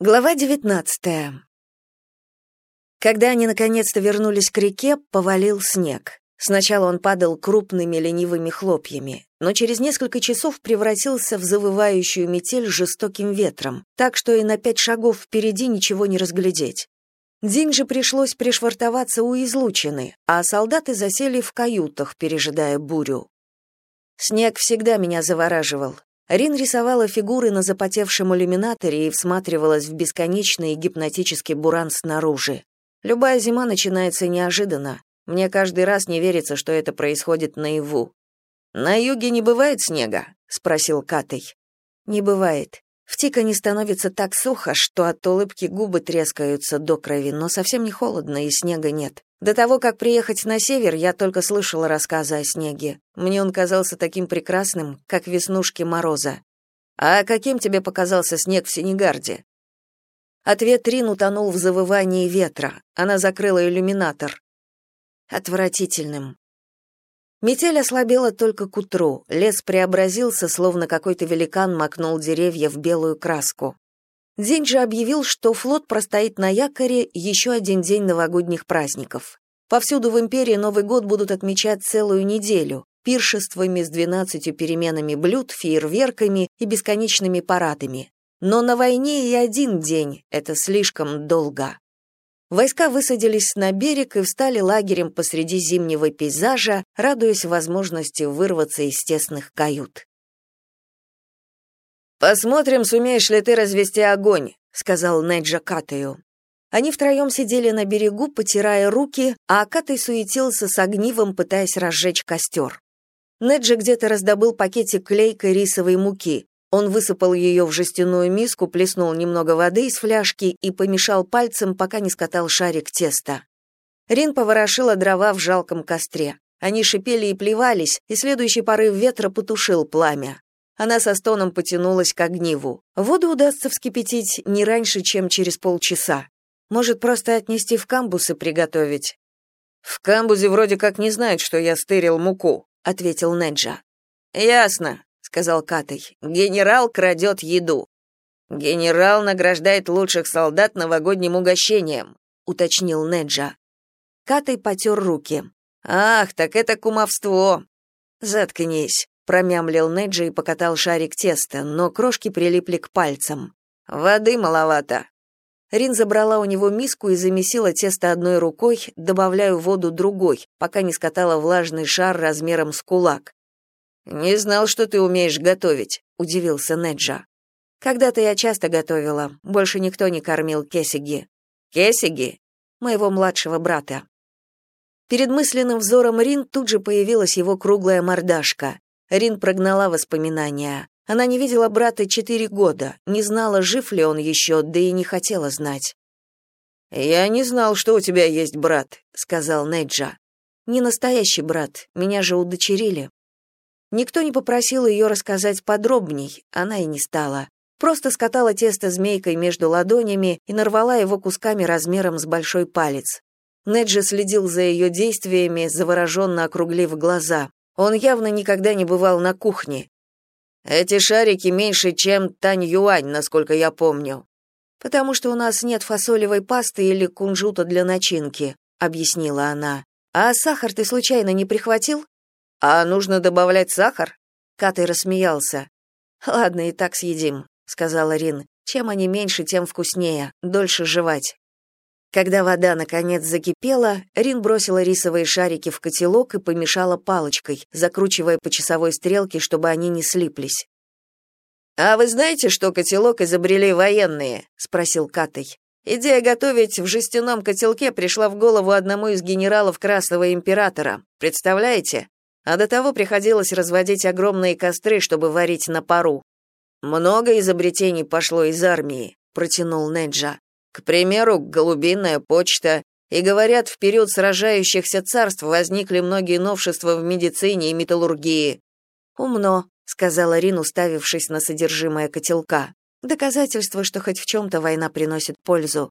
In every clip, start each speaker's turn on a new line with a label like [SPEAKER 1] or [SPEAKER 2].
[SPEAKER 1] Глава 19. Когда они наконец-то вернулись к реке, повалил снег. Сначала он падал крупными ленивыми хлопьями, но через несколько часов превратился в завывающую метель жестоким ветром, так что и на пять шагов впереди ничего не разглядеть. День же пришлось пришвартоваться у излучины, а солдаты засели в каютах, пережидая бурю. Снег всегда меня завораживал. Рин рисовала фигуры на запотевшем иллюминаторе и всматривалась в бесконечный гипнотический буран снаружи. Любая зима начинается неожиданно. Мне каждый раз не верится, что это происходит наяву. «На юге не бывает снега?» — спросил Катей. «Не бывает. В Тикане становится так сухо, что от улыбки губы трескаются до крови, но совсем не холодно и снега нет. До того, как приехать на север, я только слышала рассказы о снеге. Мне он казался таким прекрасным, как веснушки мороза. А каким тебе показался снег в Сенегарде? Ответ Рин утонул в завывании ветра. Она закрыла иллюминатор. Отвратительным. Метель ослабела только к утру. Лес преобразился, словно какой-то великан макнул деревья в белую краску. Же объявил, что флот простоит на якоре еще один день новогодних праздников. Повсюду в империи Новый год будут отмечать целую неделю, пиршествами с двенадцатью переменами блюд, фейерверками и бесконечными парадами. Но на войне и один день — это слишком долго. Войска высадились на берег и встали лагерем посреди зимнего пейзажа, радуясь возможности вырваться из тесных кают. «Посмотрим, сумеешь ли ты развести огонь», — сказал Неджа Катаю. Они втроем сидели на берегу, потирая руки, а Катай суетился с огнивом, пытаясь разжечь костер. Неджа где-то раздобыл пакетик клейкой рисовой муки. Он высыпал ее в жестяную миску, плеснул немного воды из фляжки и помешал пальцем, пока не скатал шарик теста. Рин поворошила дрова в жалком костре. Они шипели и плевались, и следующий порыв ветра потушил пламя. Она со стоном потянулась к огниву. Воду удастся вскипятить не раньше, чем через полчаса. Может, просто отнести в камбус и приготовить? В камбузе вроде как не знают, что я стырил муку, ответил Неджа. Ясно, сказал Катай. Генерал крадет еду. Генерал награждает лучших солдат новогодним угощением, уточнил Неджа. Катай потер руки. Ах, так это кумовство. Заткнись промямлил Неджи и покатал шарик теста, но крошки прилипли к пальцам. Воды маловато. Рин забрала у него миску и замесила тесто одной рукой, добавляя воду другой, пока не скатала влажный шар размером с кулак. «Не знал, что ты умеешь готовить», — удивился Неджа. «Когда-то я часто готовила, больше никто не кормил кесиги». «Кесиги?» «Моего младшего брата». Перед мысленным взором Рин тут же появилась его круглая мордашка. Рин прогнала воспоминания. Она не видела брата четыре года, не знала, жив ли он еще, да и не хотела знать. «Я не знал, что у тебя есть брат», — сказал Неджа. «Не настоящий брат, меня же удочерили». Никто не попросил ее рассказать подробней, она и не стала. Просто скатала тесто змейкой между ладонями и нарвала его кусками размером с большой палец. Неджа следил за ее действиями, завороженно округлив глаза. Он явно никогда не бывал на кухне. Эти шарики меньше, чем тань-юань, насколько я помню. Потому что у нас нет фасолевой пасты или кунжута для начинки, объяснила она. А сахар ты случайно не прихватил? А нужно добавлять сахар? Катей рассмеялся. Ладно, и так съедим, сказала Рин. Чем они меньше, тем вкуснее, дольше жевать. Когда вода наконец закипела, Рин бросила рисовые шарики в котелок и помешала палочкой, закручивая по часовой стрелке, чтобы они не слиплись. «А вы знаете, что котелок изобрели военные?» — спросил Катей. Идея готовить в жестяном котелке пришла в голову одному из генералов Красного императора. Представляете? А до того приходилось разводить огромные костры, чтобы варить на пару. Много изобретений пошло из армии, протянул Неджа. К примеру, голубиная почта. И говорят, в период сражающихся царств возникли многие новшества в медицине и металлургии. Умно, сказала Рин, уставившись на содержимое котелка. Доказательство, что хоть в чем-то война приносит пользу.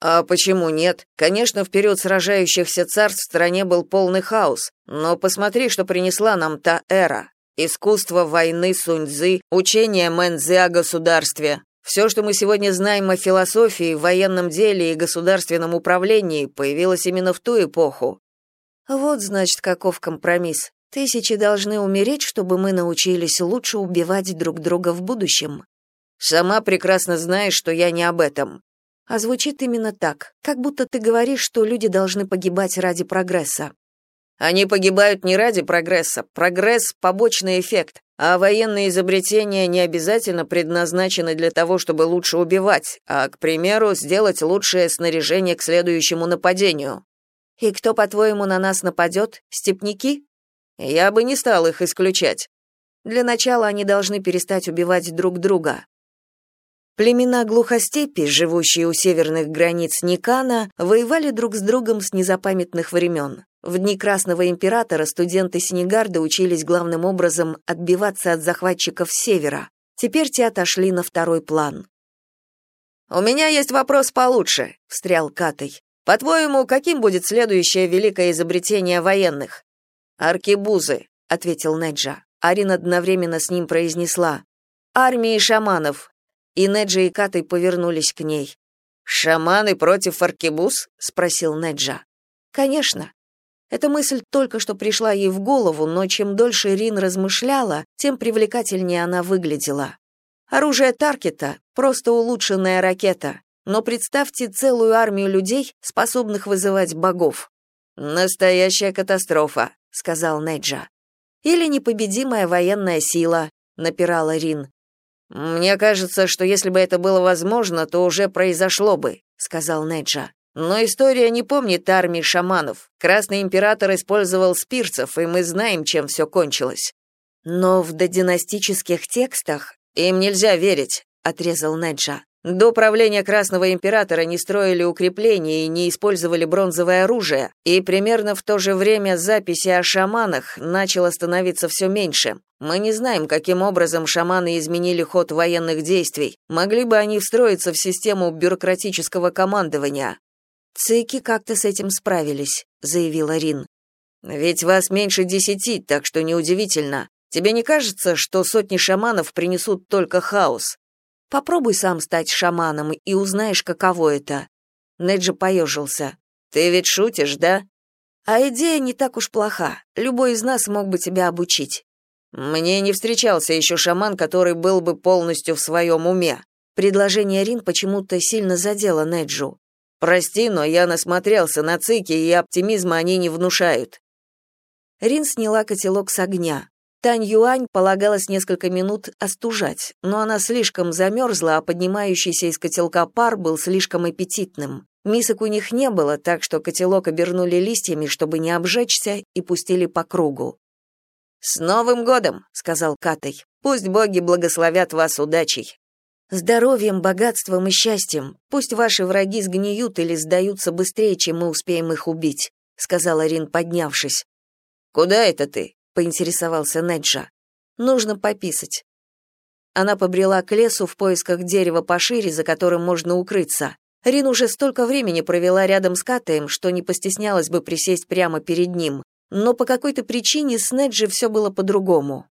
[SPEAKER 1] А почему нет? Конечно, в период сражающихся царств в стране был полный хаос, но посмотри, что принесла нам та эра. Искусство войны Сунь-Цзы, учение Мэн-Цзы о государстве. Все, что мы сегодня знаем о философии, военном деле и государственном управлении, появилось именно в ту эпоху. Вот, значит, каков компромисс. Тысячи должны умереть, чтобы мы научились лучше убивать друг друга в будущем. Сама прекрасно знаешь, что я не об этом. А звучит именно так, как будто ты говоришь, что люди должны погибать ради прогресса. Они погибают не ради прогресса. Прогресс — побочный эффект, а военные изобретения не обязательно предназначены для того, чтобы лучше убивать, а, к примеру, сделать лучшее снаряжение к следующему нападению. И кто, по-твоему, на нас нападет? Степняки? Я бы не стал их исключать. Для начала они должны перестать убивать друг друга. Племена глухостепи, живущие у северных границ Никана, воевали друг с другом с незапамятных времен. В дни Красного императора студенты Сенегарда учились главным образом отбиваться от захватчиков севера. Теперь те отошли на второй план. «У меня есть вопрос получше», — встрял Катай. «По-твоему, каким будет следующее великое изобретение военных?» «Аркебузы», — ответил Неджа. Арин одновременно с ним произнесла. «Армии шаманов». И Неджа и Катай повернулись к ней. «Шаманы против аркебуз?» — спросил Неджа. «Конечно. Эта мысль только что пришла ей в голову, но чем дольше Рин размышляла, тем привлекательнее она выглядела. Оружие Таркета — просто улучшенная ракета, но представьте целую армию людей, способных вызывать богов. «Настоящая катастрофа», — сказал Неджа. «Или непобедимая военная сила», — напирала Рин. «Мне кажется, что если бы это было возможно, то уже произошло бы», — сказал Неджа. Но история не помнит армии шаманов. Красный император использовал спирцев, и мы знаем, чем все кончилось. Но в додинастических текстах им нельзя верить, отрезал Неджа. До правления Красного императора не строили укрепления и не использовали бронзовое оружие, и примерно в то же время записи о шаманах начало становиться все меньше. Мы не знаем, каким образом шаманы изменили ход военных действий. Могли бы они встроиться в систему бюрократического командования. «Цыки как-то с этим справились», — заявила Рин. «Ведь вас меньше десяти, так что неудивительно. Тебе не кажется, что сотни шаманов принесут только хаос? Попробуй сам стать шаманом и узнаешь, каково это». Неджи поежился. «Ты ведь шутишь, да?» «А идея не так уж плоха. Любой из нас мог бы тебя обучить». «Мне не встречался еще шаман, который был бы полностью в своем уме». Предложение Рин почему-то сильно задело Неджу. Прости, но я насмотрелся на цики, и оптимизма они не внушают. Рин сняла котелок с огня. Тань Юань полагалось несколько минут остужать, но она слишком замерзла, а поднимающийся из котелка пар был слишком аппетитным. Мисок у них не было, так что котелок обернули листьями, чтобы не обжечься, и пустили по кругу. «С Новым годом!» — сказал Катай. «Пусть боги благословят вас удачей!» Здоровьем, богатством и счастьем. Пусть ваши враги сгниют или сдаются быстрее, чем мы успеем их убить, сказала Рин, поднявшись. Куда это ты? поинтересовался Неджа. Нужно пописать. Она побрела к лесу в поисках дерева пошире, за которым можно укрыться. Рин уже столько времени провела рядом с Катаем, что не постеснялась бы присесть прямо перед ним. Но по какой-то причине с Неджи все было по-другому.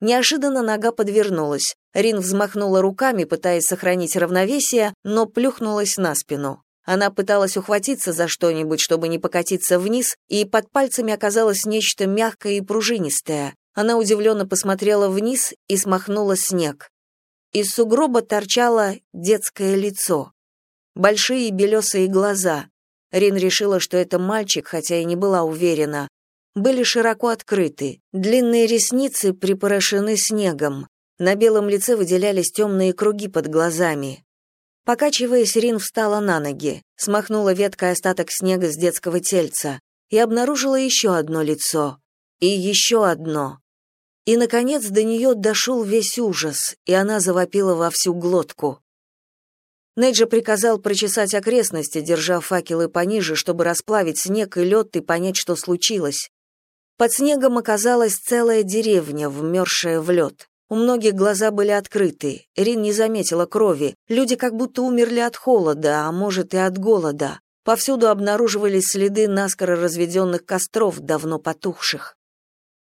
[SPEAKER 1] Неожиданно нога подвернулась. Рин взмахнула руками, пытаясь сохранить равновесие, но плюхнулась на спину. Она пыталась ухватиться за что-нибудь, чтобы не покатиться вниз, и под пальцами оказалось нечто мягкое и пружинистое. Она удивленно посмотрела вниз и смахнула снег. Из сугроба торчало детское лицо. Большие белесые глаза. Рин решила, что это мальчик, хотя и не была уверена были широко открыты, длинные ресницы припорошены снегом, на белом лице выделялись темные круги под глазами. Покачиваясь, Рин встала на ноги, смахнула веткой остаток снега с детского тельца и обнаружила еще одно лицо. И еще одно. И, наконец, до нее дошел весь ужас, и она завопила во всю глотку. Неджа приказал прочесать окрестности, держа факелы пониже, чтобы расплавить снег и лед и понять, что случилось. Под снегом оказалась целая деревня, вмерзшая в лед. У многих глаза были открыты. Рин не заметила крови. Люди как будто умерли от холода, а может и от голода. Повсюду обнаруживались следы наскоро разведенных костров, давно потухших.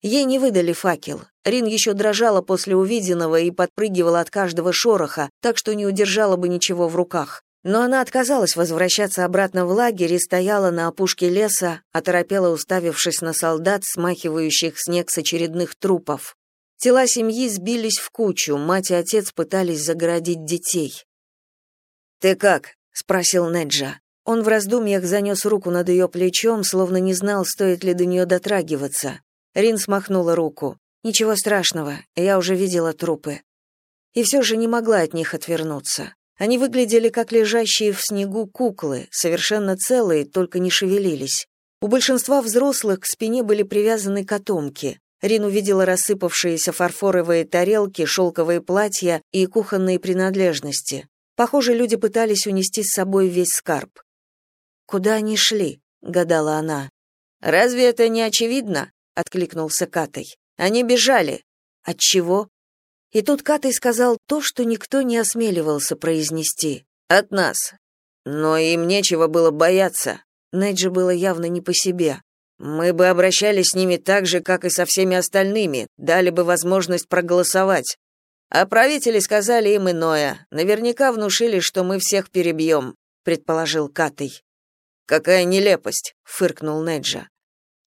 [SPEAKER 1] Ей не выдали факел. Рин еще дрожала после увиденного и подпрыгивала от каждого шороха, так что не удержала бы ничего в руках. Но она отказалась возвращаться обратно в лагерь и стояла на опушке леса, оторопела уставившись на солдат, смахивающих снег с очередных трупов. Тела семьи сбились в кучу, мать и отец пытались загородить детей. «Ты как?» — спросил Неджа. Он в раздумьях занес руку над ее плечом, словно не знал, стоит ли до нее дотрагиваться. Рин смахнула руку. «Ничего страшного, я уже видела трупы». И все же не могла от них отвернуться. Они выглядели как лежащие в снегу куклы, совершенно целые, только не шевелились. У большинства взрослых к спине были привязаны котомки. Рин увидела рассыпавшиеся фарфоровые тарелки, шелковые платья и кухонные принадлежности. Похоже, люди пытались унести с собой весь скарб. «Куда они шли?» — гадала она. «Разве это не очевидно?» — откликнулся Катай. «Они бежали». «От чего?» И тут Катай сказал то, что никто не осмеливался произнести. «От нас». «Но им нечего было бояться». Неджи было явно не по себе. «Мы бы обращались с ними так же, как и со всеми остальными, дали бы возможность проголосовать. А правители сказали им иное. Наверняка внушили, что мы всех перебьем», — предположил Катай. «Какая нелепость», — фыркнул Неджа.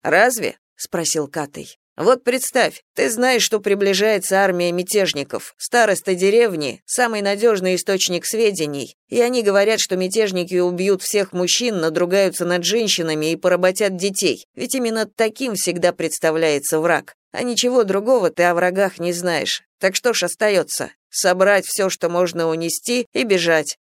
[SPEAKER 1] «Разве?» — спросил Катай. «Вот представь, ты знаешь, что приближается армия мятежников, староста деревни, самый надежный источник сведений, и они говорят, что мятежники убьют всех мужчин, надругаются над женщинами и поработят детей, ведь именно таким всегда представляется враг. А ничего другого ты о врагах не знаешь. Так что ж остается? Собрать все, что можно унести, и бежать.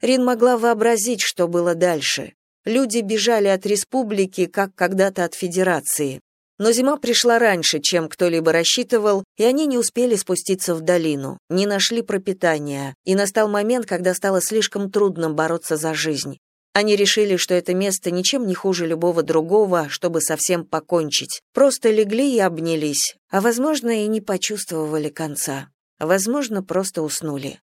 [SPEAKER 1] Рин могла вообразить, что было дальше. Люди бежали от республики, как когда-то от федерации. Но зима пришла раньше, чем кто-либо рассчитывал, и они не успели спуститься в долину, не нашли пропитания, и настал момент, когда стало слишком трудно бороться за жизнь. Они решили, что это место ничем не хуже любого другого, чтобы совсем покончить. Просто легли и обнялись, а, возможно, и не почувствовали конца. Возможно, просто уснули.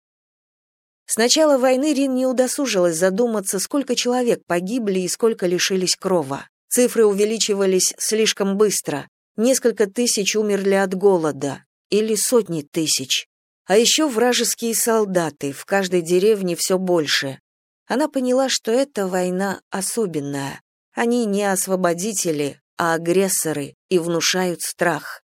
[SPEAKER 1] С начала войны Рин не удосужилась задуматься, сколько человек погибли и сколько лишились крова. Цифры увеличивались слишком быстро. Несколько тысяч умерли от голода. Или сотни тысяч. А еще вражеские солдаты, в каждой деревне все больше. Она поняла, что эта война особенная. Они не освободители, а агрессоры и внушают страх.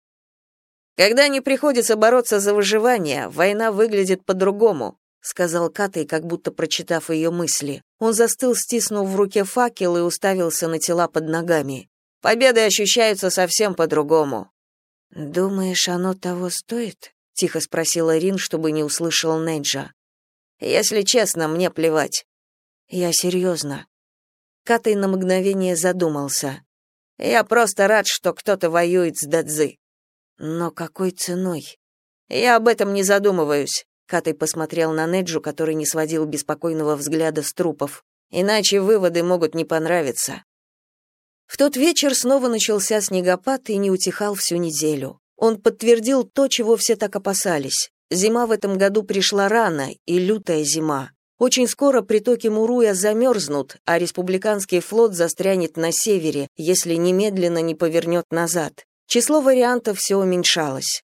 [SPEAKER 1] Когда не приходится бороться за выживание, война выглядит по-другому, сказал Катай, как будто прочитав ее мысли. Он застыл, стиснув в руке факел и уставился на тела под ногами. Победы ощущаются совсем по-другому. Думаешь, оно того стоит? тихо спросила Рин, чтобы не услышал Неджа. Если честно, мне плевать. Я серьезно». Катай на мгновение задумался. Я просто рад, что кто-то воюет с Дадзи. Но какой ценой? Я об этом не задумываюсь. Катай посмотрел на Неджу, который не сводил беспокойного взгляда с трупов. Иначе выводы могут не понравиться. В тот вечер снова начался снегопад и не утихал всю неделю. Он подтвердил то, чего все так опасались. Зима в этом году пришла рано, и лютая зима. Очень скоро притоки Муруя замерзнут, а республиканский флот застрянет на севере, если немедленно не повернет назад. Число вариантов все уменьшалось.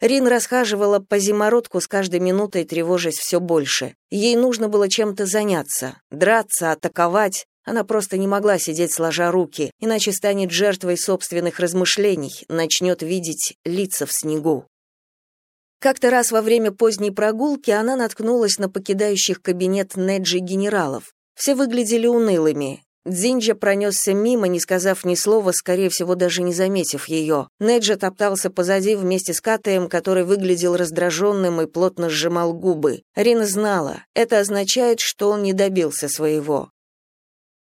[SPEAKER 1] Рин расхаживала по зимородку с каждой минутой, тревожась все больше. Ей нужно было чем-то заняться, драться, атаковать. Она просто не могла сидеть сложа руки, иначе станет жертвой собственных размышлений, начнет видеть лица в снегу. Как-то раз во время поздней прогулки она наткнулась на покидающих кабинет Неджи генералов. Все выглядели унылыми, Дзинджа пронесся мимо, не сказав ни слова, скорее всего, даже не заметив ее. Неджа топтался позади вместе с Катаем, который выглядел раздраженным и плотно сжимал губы. Рина знала, это означает, что он не добился своего.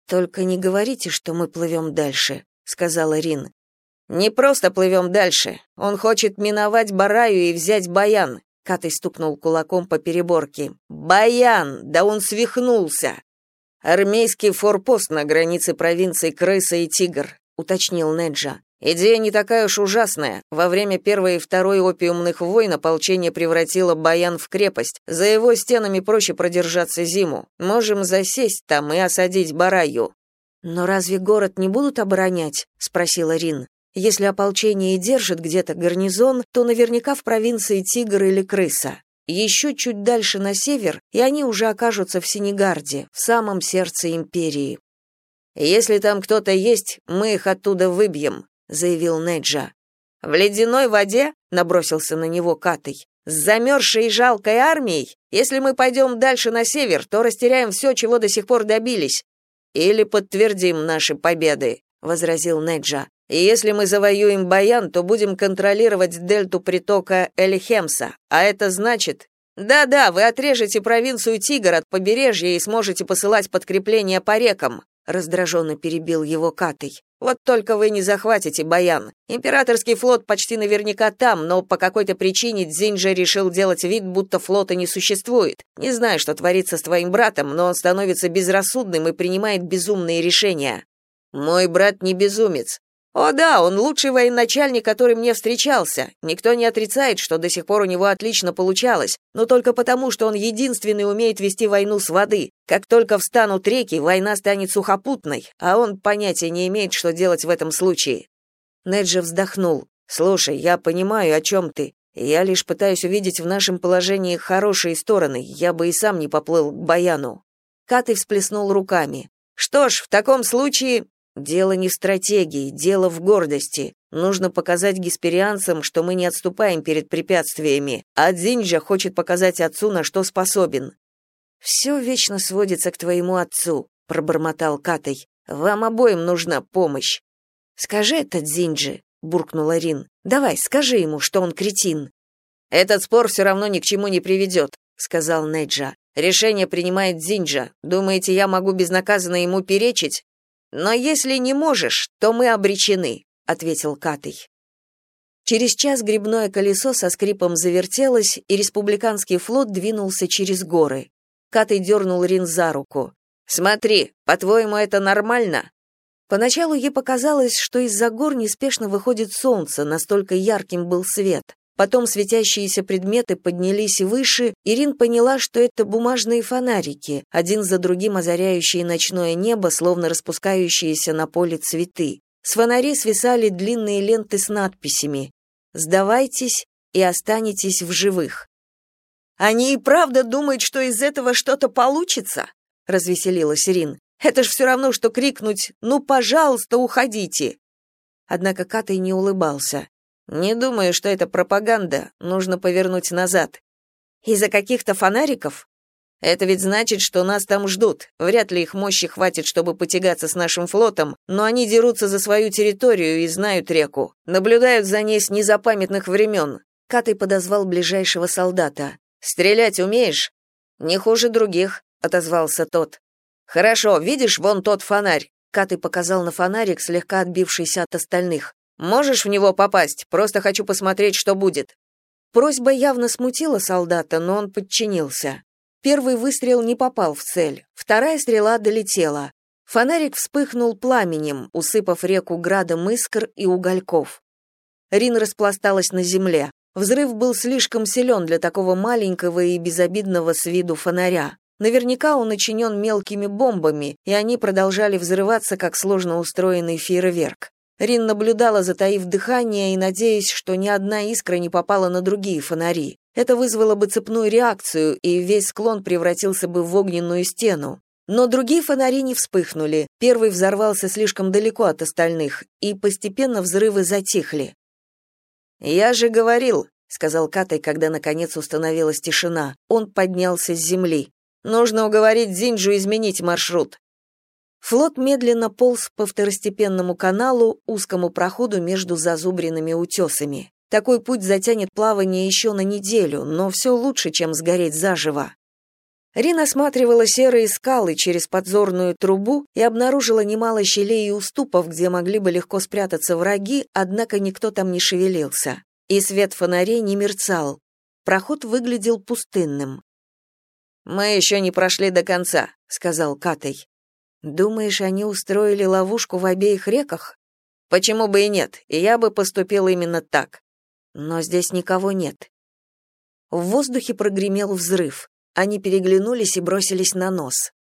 [SPEAKER 1] «Только не говорите, что мы плывем дальше», — сказала Рин. «Не просто плывем дальше. Он хочет миновать Бараю и взять Баян», — Катай стукнул кулаком по переборке. «Баян! Да он свихнулся!» Армейский форпост на границе провинций Крыса и Тигр, уточнил Неджа. Идея не такая уж ужасная. Во время первой и второй опиумных войн ополчение превратило Баян в крепость. За его стенами проще продержаться зиму. Можем засесть там и осадить Бараю. Но разве город не будут оборонять? спросила Рин. Если ополчение и держит где-то гарнизон, то наверняка в провинции Тигр или Крыса. Еще чуть дальше на север, и они уже окажутся в Сенегарде, в самом сердце империи. «Если там кто-то есть, мы их оттуда выбьем», — заявил Неджа. «В ледяной воде?» — набросился на него Катый. «С замерзшей и жалкой армией? Если мы пойдем дальше на север, то растеряем все, чего до сих пор добились. Или подтвердим наши победы», — возразил Неджа. И если мы завоюем Баян, то будем контролировать дельту притока Эльхемса, а это значит... Да-да, вы отрежете провинцию Тигр от побережья и сможете посылать подкрепления по рекам, раздраженно перебил его Катый. Вот только вы не захватите Баян. Императорский флот почти наверняка там, но по какой-то причине Дзинджа решил делать вид, будто флота не существует. Не знаю, что творится с твоим братом, но он становится безрассудным и принимает безумные решения. Мой брат не безумец. О да, он лучший военачальник, который мне встречался. Никто не отрицает, что до сих пор у него отлично получалось, но только потому, что он единственный умеет вести войну с воды. Как только встанут реки, война станет сухопутной, а он понятия не имеет, что делать в этом случае. Неджи вздохнул. Слушай, я понимаю, о чем ты. Я лишь пытаюсь увидеть в нашем положении хорошие стороны. Я бы и сам не поплыл к Баяну. Каты всплеснул руками. Что ж, в таком случае Дело не в стратегии, дело в гордости. Нужно показать гесперианцам, что мы не отступаем перед препятствиями, а Дзинджа хочет показать отцу, на что способен. «Все вечно сводится к твоему отцу», — пробормотал Катай. «Вам обоим нужна помощь». «Скажи это Дзинджи», — буркнула Рин. «Давай, скажи ему, что он кретин». «Этот спор все равно ни к чему не приведет», — сказал Неджа. «Решение принимает Дзинджа. Думаете, я могу безнаказанно ему перечить? Но если не можешь, то мы обречены, ответил Катый. Через час грибное колесо со скрипом завертелось, и республиканский флот двинулся через горы. Катый дернул Рин за руку. «Смотри, по-твоему, это нормально?» Поначалу ей показалось, что из-за гор неспешно выходит солнце, настолько ярким был свет. Потом светящиеся предметы поднялись выше, и Рин поняла, что это бумажные фонарики, один за другим озаряющие ночное небо, словно распускающиеся на поле цветы. С фонарей свисали длинные ленты с надписями «Сдавайтесь и останетесь в живых». «Они и правда думают, что из этого что-то получится?» — развеселилась Рин. «Это ж все равно, что крикнуть «Ну, пожалуйста, уходите!» Однако Катай не улыбался. Не думаю, что это пропаганда, нужно повернуть назад. Из-за каких-то фонариков? Это ведь значит, что нас там ждут. Вряд ли их мощи хватит, чтобы потягаться с нашим флотом, но они дерутся за свою территорию и знают реку. Наблюдают за ней с незапамятных времен. Катый подозвал ближайшего солдата. «Стрелять умеешь?» «Не хуже других», — отозвался тот. «Хорошо, видишь вон тот фонарь?» Катый показал на фонарик, слегка отбившийся от остальных. Можешь в него попасть? Просто хочу посмотреть, что будет». Просьба явно смутила солдата, но он подчинился. Первый выстрел не попал в цель, вторая стрела долетела. Фонарик вспыхнул пламенем, усыпав реку градом искр и угольков. Рин распласталась на земле. Взрыв был слишком силен для такого маленького и безобидного с виду фонаря. Наверняка он начинен мелкими бомбами, и они продолжали взрываться, как сложно устроенный фейерверк. Рин наблюдала, затаив дыхание и надеясь, что ни одна искра не попала на другие фонари. Это вызвало бы цепную реакцию, и весь склон превратился бы в огненную стену. Но другие фонари не вспыхнули. Первый взорвался слишком далеко от остальных, и постепенно взрывы затихли. «Я же говорил», — сказал Катай, когда наконец установилась тишина. Он поднялся с земли. «Нужно уговорить Зинджу изменить маршрут. Флот медленно полз по второстепенному каналу, узкому проходу между зазубренными утесами. Такой путь затянет плавание еще на неделю, но все лучше, чем сгореть заживо. Рин осматривала серые скалы через подзорную трубу и обнаружила немало щелей и уступов, где могли бы легко спрятаться враги, однако никто там не шевелился. И свет фонарей не мерцал. Проход выглядел пустынным. «Мы еще не прошли до конца», — сказал Катай. Думаешь, они устроили ловушку в обеих реках? Почему бы и нет? И я бы поступил именно так. Но здесь никого нет. В воздухе прогремел взрыв. Они переглянулись и бросились на нос.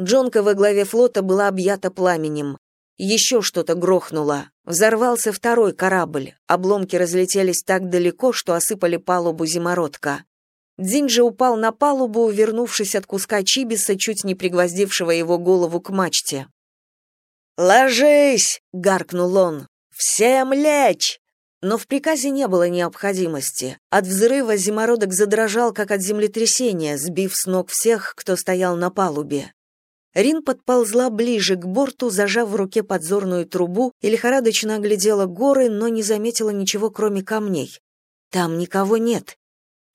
[SPEAKER 1] Джонка во главе флота была объята пламенем. Еще что-то грохнуло. Взорвался второй корабль. Обломки разлетелись так далеко, что осыпали палубу зимородка. Дзинджи упал на палубу, вернувшись от куска чибиса, чуть не пригвоздившего его голову к мачте. «Ложись!» — гаркнул он. «Всем лечь!» Но в приказе не было необходимости. От взрыва зимородок задрожал, как от землетрясения, сбив с ног всех, кто стоял на палубе. Рин подползла ближе к борту, зажав в руке подзорную трубу и лихорадочно оглядела горы, но не заметила ничего, кроме камней. Там никого нет.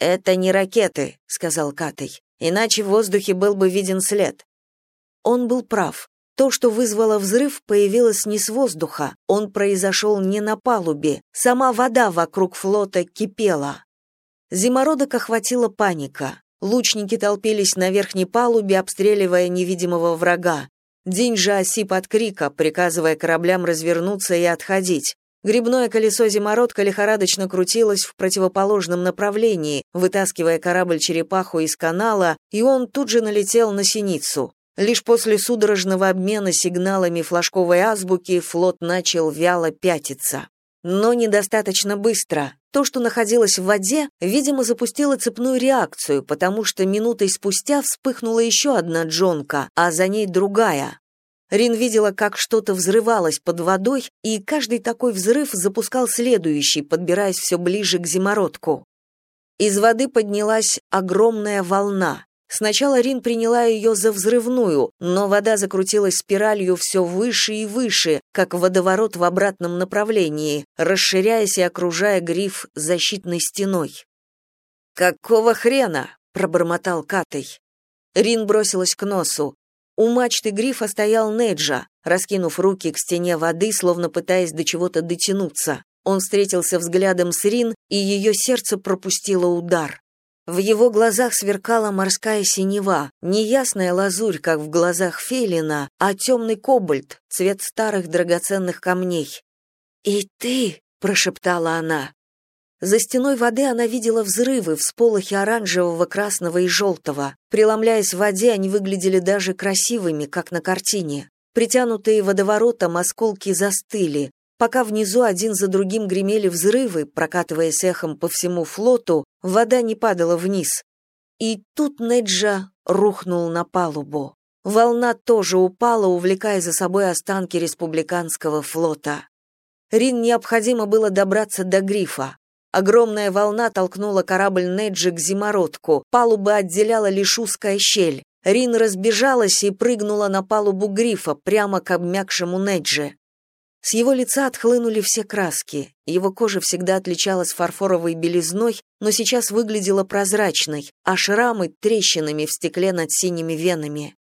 [SPEAKER 1] «Это не ракеты», — сказал Катей, «иначе в воздухе был бы виден след». Он был прав. То, что вызвало взрыв, появилось не с воздуха, он произошел не на палубе, сама вода вокруг флота кипела. Зимородок охватила паника. Лучники толпились на верхней палубе, обстреливая невидимого врага. День же осип от крика, приказывая кораблям развернуться и отходить. Грибное колесо зимородка лихорадочно крутилось в противоположном направлении, вытаскивая корабль-черепаху из канала, и он тут же налетел на синицу. Лишь после судорожного обмена сигналами флажковой азбуки флот начал вяло пятиться. Но недостаточно быстро. То, что находилось в воде, видимо, запустило цепную реакцию, потому что минутой спустя вспыхнула еще одна джонка, а за ней другая. Рин видела, как что-то взрывалось под водой, и каждый такой взрыв запускал следующий, подбираясь все ближе к зимородку. Из воды поднялась огромная волна. Сначала Рин приняла ее за взрывную, но вода закрутилась спиралью все выше и выше, как водоворот в обратном направлении, расширяясь и окружая гриф защитной стеной. «Какого хрена?» — пробормотал Катей. Рин бросилась к носу. У мачты грифа стоял Неджа, раскинув руки к стене воды, словно пытаясь до чего-то дотянуться. Он встретился взглядом с Рин, и ее сердце пропустило удар. В его глазах сверкала морская синева, не ясная лазурь, как в глазах Фелина, а темный кобальт, цвет старых драгоценных камней. «И ты!» — прошептала она. За стеной воды она видела взрывы, всполохи оранжевого, красного и желтого. Преломляясь в воде, они выглядели даже красивыми, как на картине. Притянутые водоворотом осколки застыли, Пока внизу один за другим гремели взрывы, прокатываясь эхом по всему флоту, вода не падала вниз. И тут Неджа рухнул на палубу. Волна тоже упала, увлекая за собой останки республиканского флота. Рин необходимо было добраться до грифа. Огромная волна толкнула корабль Неджи к зимородку, палуба отделяла лишь узкая щель. Рин разбежалась и прыгнула на палубу грифа, прямо к обмякшему Неджи. С его лица отхлынули все краски. Его кожа всегда отличалась фарфоровой белизной, но сейчас выглядела прозрачной, а шрамы — трещинами в стекле над синими венами.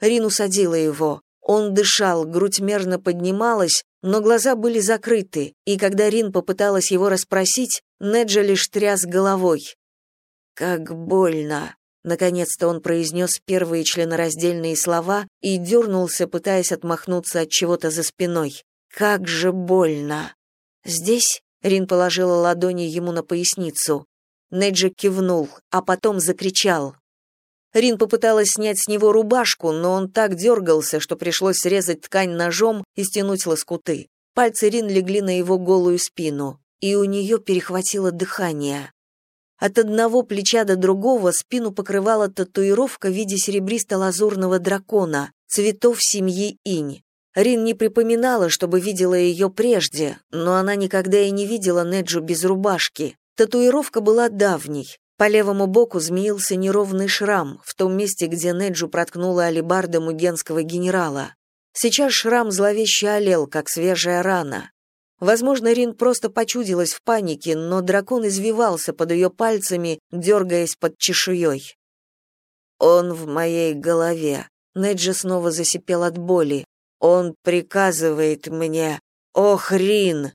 [SPEAKER 1] Рин усадила его. Он дышал, грудь мерно поднималась, но глаза были закрыты, и когда Рин попыталась его расспросить, Неджа лишь тряс головой. «Как больно!» Наконец-то он произнес первые членораздельные слова и дернулся, пытаясь отмахнуться от чего-то за спиной. Как же больно. Здесь Рин положила ладони ему на поясницу. Неджи кивнул, а потом закричал. Рин попыталась снять с него рубашку, но он так дергался, что пришлось срезать ткань ножом и стянуть лоскуты. Пальцы Рин легли на его голую спину, и у нее перехватило дыхание. От одного плеча до другого спину покрывала татуировка в виде серебристо-лазурного дракона, цветов семьи Инь. Рин не припоминала, чтобы видела ее прежде, но она никогда и не видела Неджу без рубашки. Татуировка была давней. По левому боку змеился неровный шрам, в том месте, где Неджу проткнула алебарда мугенского генерала. Сейчас шрам зловеще олел, как свежая рана. Возможно, Рин просто почудилась в панике, но дракон извивался под ее пальцами, дергаясь под чешуей. «Он в моей голове», Неджи снова засипел от боли. Он приказывает мне. Ох, Рин!»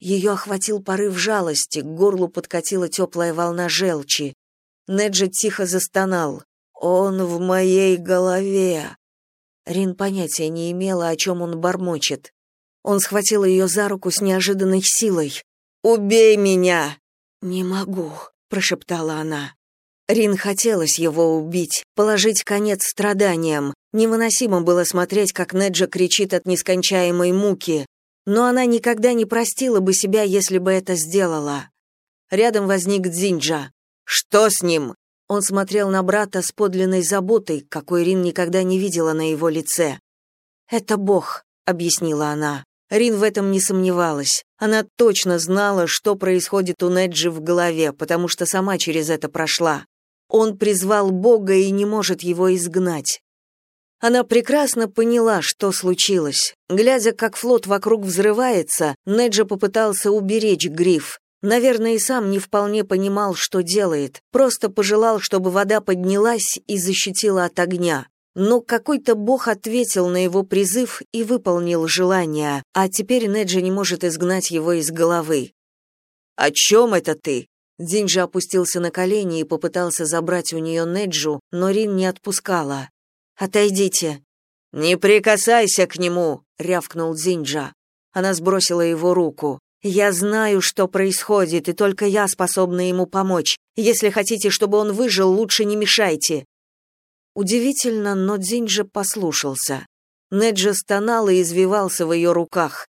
[SPEAKER 1] Ее охватил порыв жалости, к горлу подкатила теплая волна желчи. Неджи тихо застонал. «Он в моей голове!» Рин понятия не имела, о чем он бормочет. Он схватил ее за руку с неожиданной силой. «Убей меня!» «Не могу», — прошептала она. Рин хотелось его убить, положить конец страданиям. Невыносимо было смотреть, как Неджа кричит от нескончаемой муки, но она никогда не простила бы себя, если бы это сделала. Рядом возник Дзинджа. «Что с ним?» Он смотрел на брата с подлинной заботой, какой Рин никогда не видела на его лице. «Это Бог», — объяснила она. Рин в этом не сомневалась. Она точно знала, что происходит у Неджи в голове, потому что сама через это прошла. Он призвал Бога и не может его изгнать. Она прекрасно поняла, что случилось. Глядя, как флот вокруг взрывается, Неджа попытался уберечь гриф. Наверное, и сам не вполне понимал, что делает, просто пожелал, чтобы вода поднялась и защитила от огня. Но какой-то бог ответил на его призыв и выполнил желание, а теперь Неджа не может изгнать его из головы. «О чем это ты?» Динджи опустился на колени и попытался забрать у нее Неджу, но Рин не отпускала. «Отойдите». «Не прикасайся к нему!» — рявкнул Динджа. Она сбросила его руку. Я знаю, что происходит, и только я способна ему помочь. Если хотите, чтобы он выжил, лучше не мешайте. Удивительно, но Дзинджа послушался. Неджа стонал и извивался в ее руках.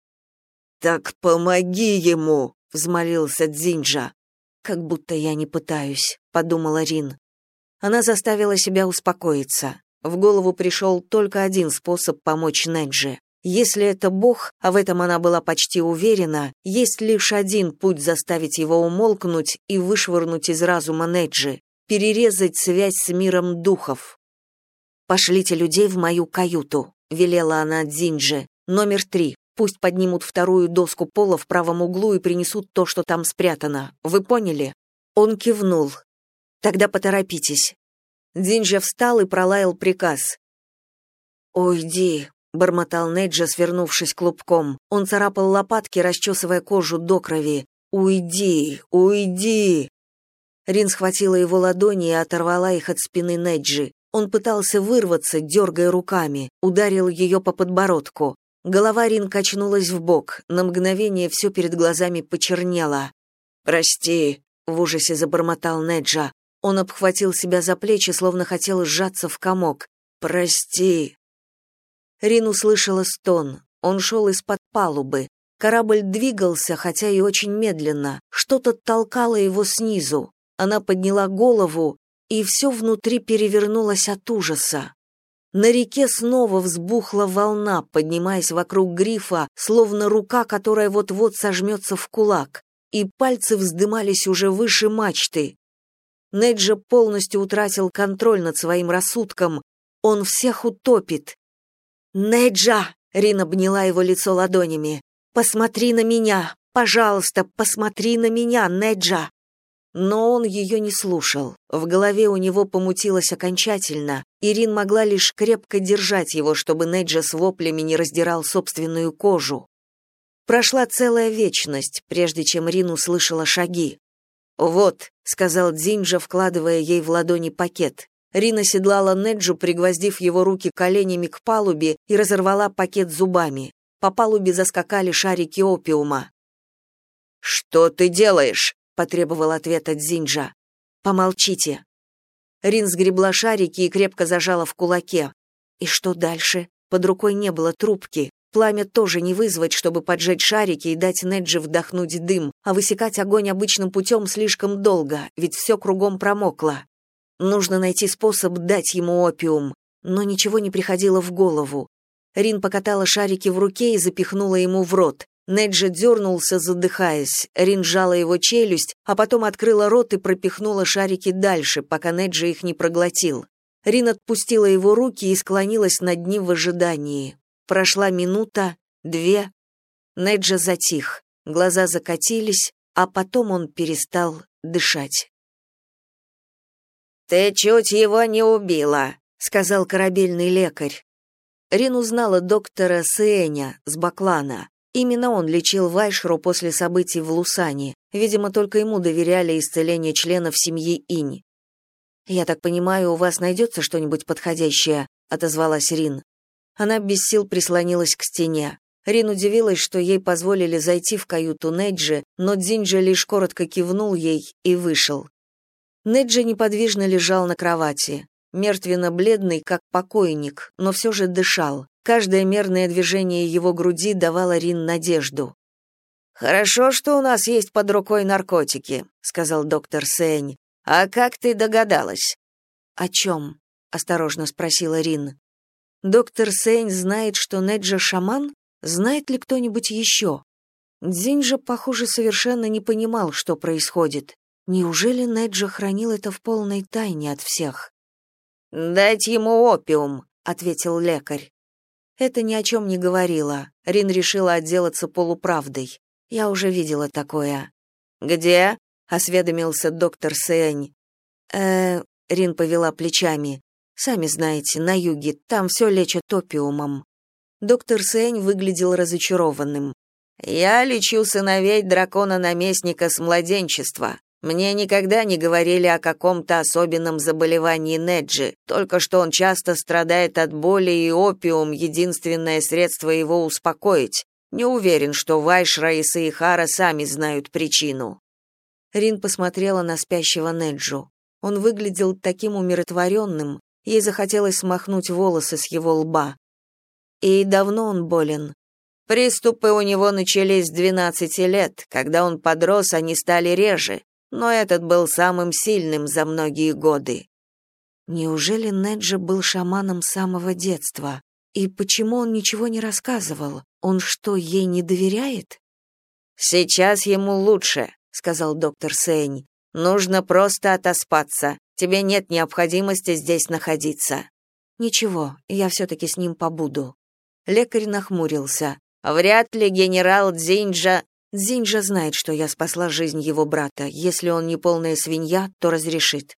[SPEAKER 1] Так помоги ему, взмолился Дзинджа. Как будто я не пытаюсь, подумала Рин. Она заставила себя успокоиться. В голову пришел только один способ помочь Недже. Если это Бог, а в этом она была почти уверена, есть лишь один путь заставить его умолкнуть и вышвырнуть из разума Неджи, перерезать связь с миром духов. «Пошлите людей в мою каюту», — велела она Дзинже. «Номер три. Пусть поднимут вторую доску пола в правом углу и принесут то, что там спрятано. Вы поняли?» Он кивнул. «Тогда поторопитесь». Дзинже встал и пролаял приказ. «Уйди, бормотал Неджа, свернувшись клубком. Он царапал лопатки, расчесывая кожу до крови. «Уйди! Уйди!» Рин схватила его ладони и оторвала их от спины Неджи. Он пытался вырваться, дергая руками, ударил ее по подбородку. Голова Рин качнулась в бок. На мгновение все перед глазами почернело. «Прости», — в ужасе забормотал Неджа. Он обхватил себя за плечи, словно хотел сжаться в комок. «Прости». Рин услышала стон. Он шел из-под палубы. Корабль двигался, хотя и очень медленно. Что-то толкало его снизу. Она подняла голову, и все внутри перевернулось от ужаса. На реке снова взбухла волна, поднимаясь вокруг грифа, словно рука, которая вот-вот сожмется в кулак, и пальцы вздымались уже выше мачты. Неджа полностью утратил контроль над своим рассудком. Он всех утопит. «Неджа!» — Рин обняла его лицо ладонями. «Посмотри на меня! Пожалуйста, посмотри на меня, Неджа!» Но он ее не слушал. В голове у него помутилось окончательно. Ирин могла лишь крепко держать его, чтобы Неджа с воплями не раздирал собственную кожу. Прошла целая вечность, прежде чем Рин услышала шаги. «Вот», — сказал Дзинджа, вкладывая ей в ладони пакет. Рина седлала Неджу, пригвоздив его руки коленями к палубе и разорвала пакет зубами. По палубе заскакали шарики опиума. «Что ты делаешь?» — потребовал ответа Дзинджа. «Помолчите». Рин сгребла шарики и крепко зажала в кулаке. И что дальше? Под рукой не было трубки. Пламя тоже не вызвать, чтобы поджечь шарики и дать Неджи вдохнуть дым, а высекать огонь обычным путем слишком долго, ведь все кругом промокло. Нужно найти способ дать ему опиум, но ничего не приходило в голову. Рин покатала шарики в руке и запихнула ему в рот. Неджа дернулся, задыхаясь. Рин сжала его челюсть, а потом открыла рот и пропихнула шарики дальше, пока Неджа их не проглотил. Рин отпустила его руки и склонилась над ним в ожидании. Прошла минута, две. Неджа затих. Глаза закатились, а потом он перестал дышать.
[SPEAKER 2] «Ты чуть его не убила», — сказал корабельный лекарь.
[SPEAKER 1] Рин узнала доктора Сеня с Баклана. Именно он лечил Вайшру после событий в Лусане. Видимо, только ему доверяли исцеление членов семьи Инь. «Я так понимаю, у вас найдется что-нибудь подходящее?» — отозвалась Рин. Она без сил прислонилась к стене. Рин удивилась, что ей позволили зайти в каюту Неджи, но Дзинджи лишь коротко кивнул ей и вышел. Неджи неподвижно лежал на кровати, мертвенно-бледный, как покойник, но все же дышал. Каждое мерное движение его груди давало Рин надежду. «Хорошо, что у нас есть под рукой наркотики», — сказал доктор Сэнь. «А как ты догадалась?» «О чем?» — осторожно спросила Рин. «Доктор Сэнь знает, что Неджа шаман? Знает ли кто-нибудь еще?» Дзинь же, похоже, совершенно не понимал, что происходит. Неужели Неджа хранил это в полной тайне от всех? «Дать ему опиум», — ответил лекарь. Это ни о чем не говорило. Рин решила отделаться полуправдой. Я уже видела такое. «Где?» — осведомился доктор Сэнь. э Рин повела плечами. «Сами знаете, на юге, там все лечат опиумом». Доктор Сэнь выглядел разочарованным. «Я лечу сыновей дракона-наместника с младенчества. Мне никогда не говорили о каком-то особенном заболевании Неджи, только что он часто страдает от боли, и опиум — единственное средство его успокоить. Не уверен, что Вайшра и Саихара сами знают причину». Рин посмотрела на спящего Неджу. Он выглядел таким умиротворенным, ей захотелось смахнуть волосы с его лба. И давно он болен. Приступы у него начались с 12 лет, когда он подрос, они стали реже, но этот был самым сильным за многие годы. Неужели Неджи был шаманом с самого детства? И почему он ничего не рассказывал? Он что, ей не доверяет? Сейчас ему лучше, сказал доктор Сейн. Нужно просто отоспаться. Тебе нет необходимости здесь находиться. Ничего, я все таки с ним побуду. Лекарь нахмурился. Вряд ли генерал Дзинджа Зинджа знает, что я спасла жизнь его брата. Если он не полная свинья, то разрешит.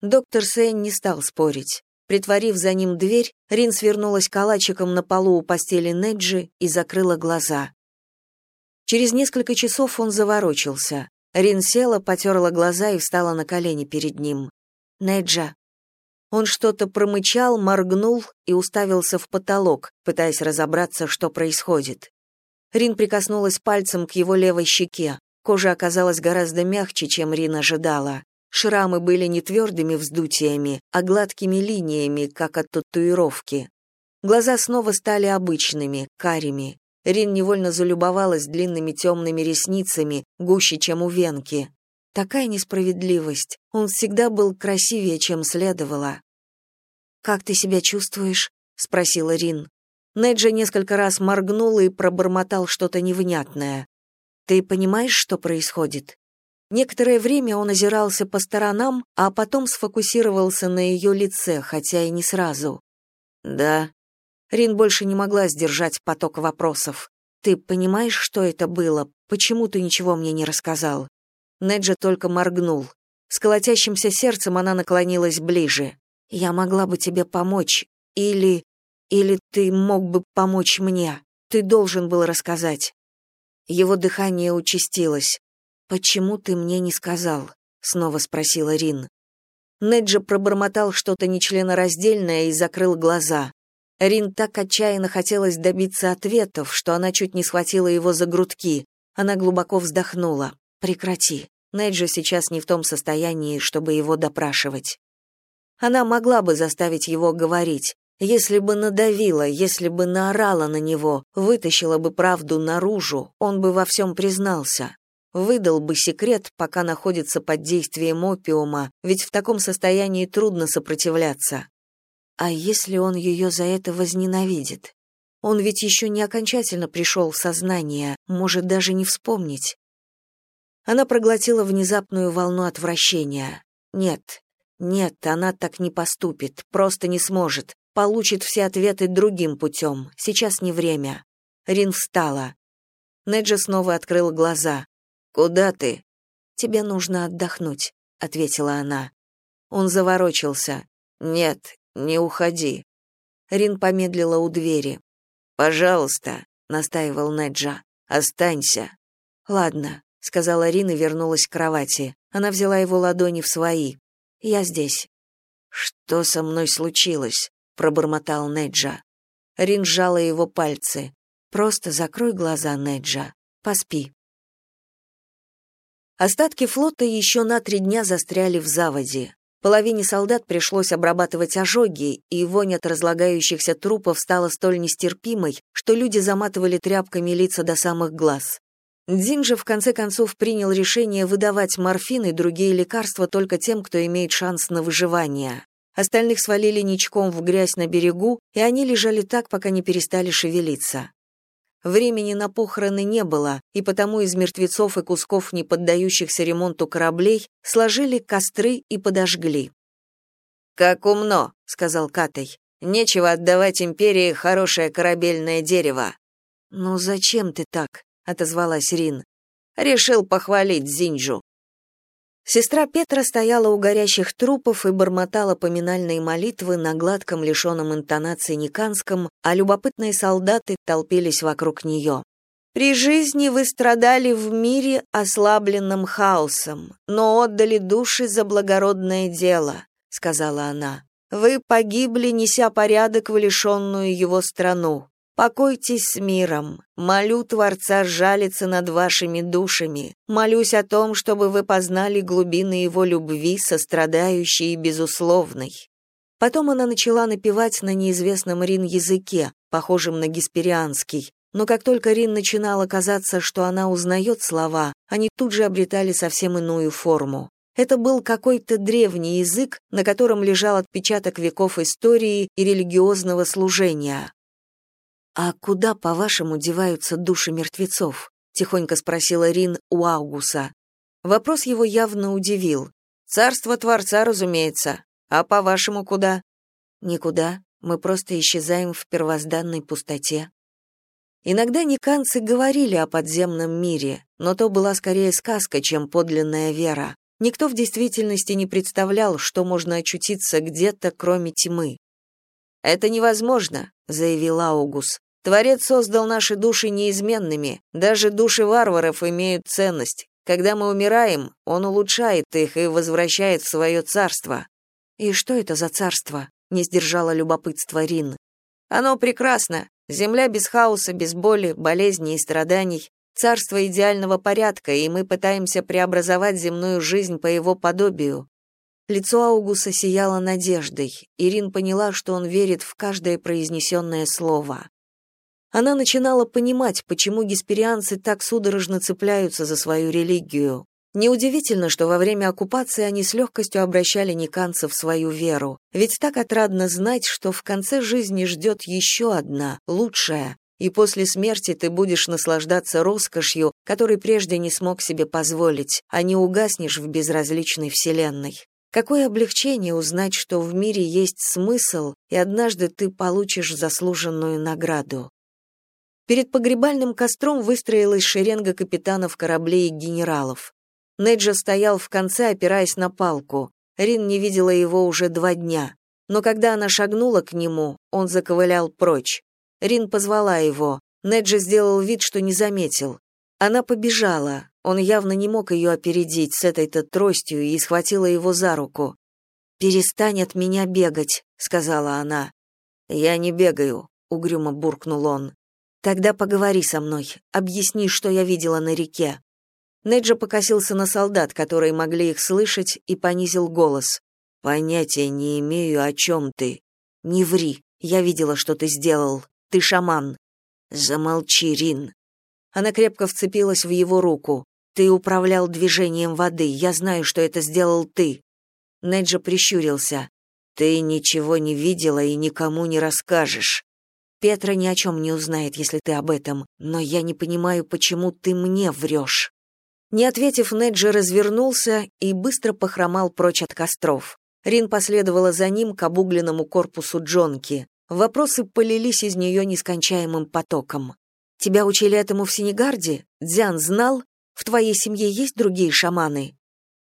[SPEAKER 1] Доктор Сэн не стал спорить. Притворив за ним дверь, Рин свернулась калачиком на полу у постели Неджи и закрыла глаза. Через несколько часов он заворочился. Рин села, потерла глаза и встала на колени перед ним. «Неджа». Он что-то промычал, моргнул и уставился в потолок, пытаясь разобраться, что происходит. Рин прикоснулась пальцем к его левой щеке. Кожа оказалась гораздо мягче, чем Рин ожидала. Шрамы были не твердыми вздутиями, а гладкими линиями, как от татуировки. Глаза снова стали обычными, карими. Рин невольно залюбовалась длинными темными ресницами, гуще, чем у Венки. Такая несправедливость. Он всегда был красивее, чем следовало. «Как ты себя чувствуешь?» — спросила Рин. Неджи несколько раз моргнул и пробормотал что-то невнятное. «Ты понимаешь, что происходит?» Некоторое время он озирался по сторонам, а потом сфокусировался на ее лице, хотя и не сразу. «Да». Рин больше не могла сдержать поток вопросов. «Ты понимаешь, что это было? Почему ты ничего мне не рассказал?» Неджа только моргнул. С колотящимся сердцем она наклонилась ближе. «Я могла бы тебе помочь. Или... Или ты мог бы помочь мне? Ты должен был рассказать. Его дыхание участилось. Почему ты мне не сказал? снова спросила Рин. Неджа пробормотал что-то нечленораздельное и закрыл глаза. Рин так отчаянно хотелось добиться ответов, что она чуть не схватила его за грудки. Она глубоко вздохнула. Прекрати. Неджа сейчас не в том состоянии, чтобы его допрашивать. Она могла бы заставить его говорить, если бы надавила, если бы наорала на него, вытащила бы правду наружу, он бы во всем признался. Выдал бы секрет, пока находится под действием опиума, ведь в таком состоянии трудно сопротивляться. А если он ее за это возненавидит? Он ведь еще не окончательно пришел в сознание, может даже не вспомнить. Она проглотила внезапную волну отвращения. Нет, нет, она так не поступит, просто не сможет получит все ответы другим путем. Сейчас не время. Рин встала. Неджа снова открыла глаза. «Куда ты?» «Тебе нужно отдохнуть», — ответила она. Он заворочился. «Нет, не уходи». Рин помедлила у двери. «Пожалуйста», — настаивал Неджа, — «останься». «Ладно», — сказала Рин и вернулась к кровати. Она взяла его ладони в свои. «Я здесь». «Что со мной случилось?» пробормотал Неджа. Рин сжала его пальцы. Просто закрой глаза, Неджа. Поспи. Остатки флота еще на три дня застряли в заводе. Половине солдат пришлось обрабатывать ожоги, и вонь от разлагающихся трупов стала столь нестерпимой, что люди заматывали тряпками лица до самых глаз. Дин же в конце концов принял решение выдавать морфин и другие лекарства только тем, кто имеет шанс на выживание. Остальных свалили ничком в грязь на берегу, и они лежали так, пока не перестали шевелиться. Времени на похороны не было, и потому из мертвецов и кусков, не поддающихся ремонту кораблей, сложили костры и подожгли.
[SPEAKER 2] «Как умно», — сказал Катай. «Нечего отдавать империи хорошее корабельное дерево».
[SPEAKER 1] «Ну зачем ты так?» — отозвалась Рин.
[SPEAKER 2] «Решил похвалить Зинджу».
[SPEAKER 1] Сестра Петра стояла у горящих трупов и бормотала поминальные молитвы на гладком, лишенном интонации никанском, а любопытные солдаты толпились вокруг нее. «При жизни вы страдали в мире, ослабленном хаосом, но отдали души за благородное дело», — сказала она. «Вы погибли, неся порядок в лишенную его страну. Покойтесь с миром. Молю Творца жалиться над вашими душами. Молюсь о том, чтобы вы познали глубины его любви, сострадающей и безусловной. Потом она начала напевать на неизвестном Рин языке, похожем на гесперианский. Но как только Рин начинала казаться, что она узнает слова, они тут же обретали совсем иную форму. Это был какой-то древний язык, на котором лежал отпечаток веков истории и религиозного служения. «А куда, по-вашему, деваются души мертвецов?» — тихонько спросила Рин у Аугуса. Вопрос его явно удивил. «Царство Творца, разумеется. А по-вашему, куда?» «Никуда. Мы просто исчезаем в первозданной пустоте». Иногда никанцы говорили о подземном мире, но то была скорее сказка, чем подлинная вера. Никто в действительности не представлял, что можно очутиться где-то, кроме тьмы. «Это невозможно», — заявил Аугус. «Творец создал наши души неизменными. Даже души варваров имеют ценность. Когда мы умираем, он улучшает их и возвращает в свое царство». «И что это за царство?» — не сдержала любопытство Рин. «Оно прекрасно. Земля без хаоса, без боли, болезней и страданий. Царство идеального порядка, и мы пытаемся преобразовать земную жизнь по его подобию. Лицо Аугуса сияло надеждой. Ирин поняла, что он верит в каждое произнесенное слово. Она начинала понимать, почему гесперианцы так судорожно цепляются за свою религию. Неудивительно, что во время оккупации они с легкостью обращали никанцев в свою веру, ведь так отрадно знать, что в конце жизни ждет еще одна, лучшая, и после смерти ты будешь наслаждаться роскошью, которой прежде не смог себе позволить, а не угаснешь в безразличной вселенной. Какое облегчение узнать, что в мире есть смысл, и однажды ты получишь заслуженную награду. Перед погребальным костром выстроилась шеренга капитанов кораблей и генералов. Неджа стоял в конце, опираясь на палку. Рин не видела его уже два дня. Но когда она шагнула к нему, он заковылял прочь. Рин позвала его. Неджа сделал вид, что не заметил. Она побежала. Он явно не мог ее опередить с этой-то тростью и схватила его за руку. «Перестань от меня бегать», — сказала она. «Я не бегаю», — угрюмо буркнул он. «Тогда поговори со мной, объясни, что я видела на реке». Неджа покосился на солдат, которые могли их слышать, и понизил голос. «Понятия не имею, о чем ты. Не ври, я видела, что ты сделал. Ты шаман». «Замолчи, Рин». Она крепко вцепилась в его руку. Ты управлял движением воды. Я знаю, что это сделал ты. Неджа прищурился. Ты ничего не видела и никому не расскажешь. Петра ни о чем не узнает, если ты об этом, но я не понимаю, почему ты мне врешь». Не ответив, Неджи развернулся и быстро похромал прочь от костров. Рин последовала за ним к обугленному корпусу Джонки. Вопросы полились из нее нескончаемым потоком. «Тебя учили этому в Сенегарде? Дзян знал? В твоей семье есть другие шаманы?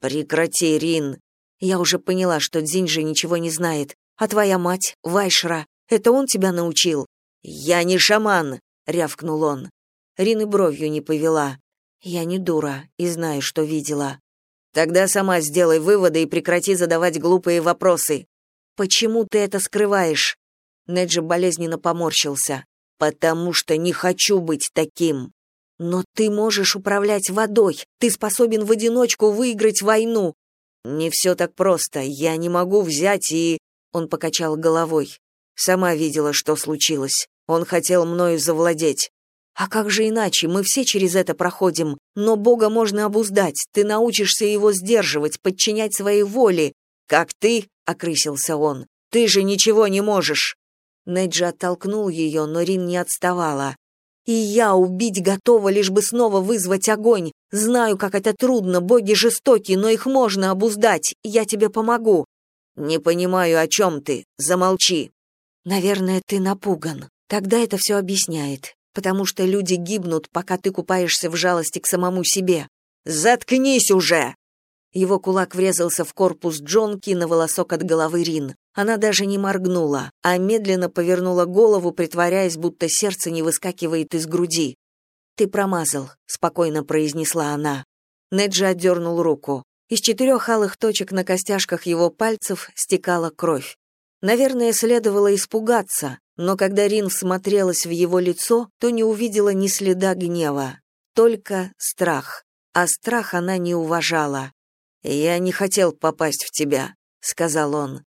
[SPEAKER 1] Прекрати, Рин. Я уже поняла, что Дзинджи ничего не знает. А твоя мать, Вайшра, это он тебя научил? Я не шаман, рявкнул он. Рин и бровью не повела. Я не дура и знаю, что видела. Тогда сама сделай выводы и прекрати задавать глупые вопросы. Почему ты это скрываешь? Неджи болезненно поморщился. Потому что не хочу быть таким. Но ты можешь управлять водой. Ты способен в одиночку выиграть войну.
[SPEAKER 2] Не все так просто. Я не могу взять и Он покачал головой. Сама видела, что случилось. Он хотел мною завладеть.
[SPEAKER 1] А как же иначе? Мы все через это проходим. Но Бога можно обуздать. Ты научишься его сдерживать, подчинять своей воле.
[SPEAKER 2] Как ты, окрысился он. Ты же ничего не можешь.
[SPEAKER 1] Неджи оттолкнул ее, но Рин не отставала. И я убить готова, лишь бы снова вызвать огонь. Знаю, как это трудно, боги жестоки, но их можно обуздать. Я тебе помогу.
[SPEAKER 2] Не понимаю, о чем ты. Замолчи.
[SPEAKER 1] Наверное, ты напуган. Тогда это все объясняет потому что люди гибнут, пока ты купаешься в жалости к самому себе.
[SPEAKER 2] Заткнись уже.
[SPEAKER 1] Его кулак врезался в корпус Джонки на волосок от головы Рин. Она даже не моргнула, а медленно повернула голову, притворяясь, будто сердце не выскакивает из груди. «Ты промазал», — спокойно произнесла она. Неджи отдернул руку. Из четырех алых точек на костяшках его пальцев стекала кровь. Наверное, следовало испугаться, но когда Рин всмотрелась в его лицо, то не увидела ни следа гнева, только страх. А страх она не уважала.
[SPEAKER 2] «Я не хотел попасть в тебя», — сказал он.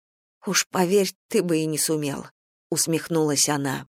[SPEAKER 1] «Уж поверь, ты бы и не сумел», — усмехнулась она.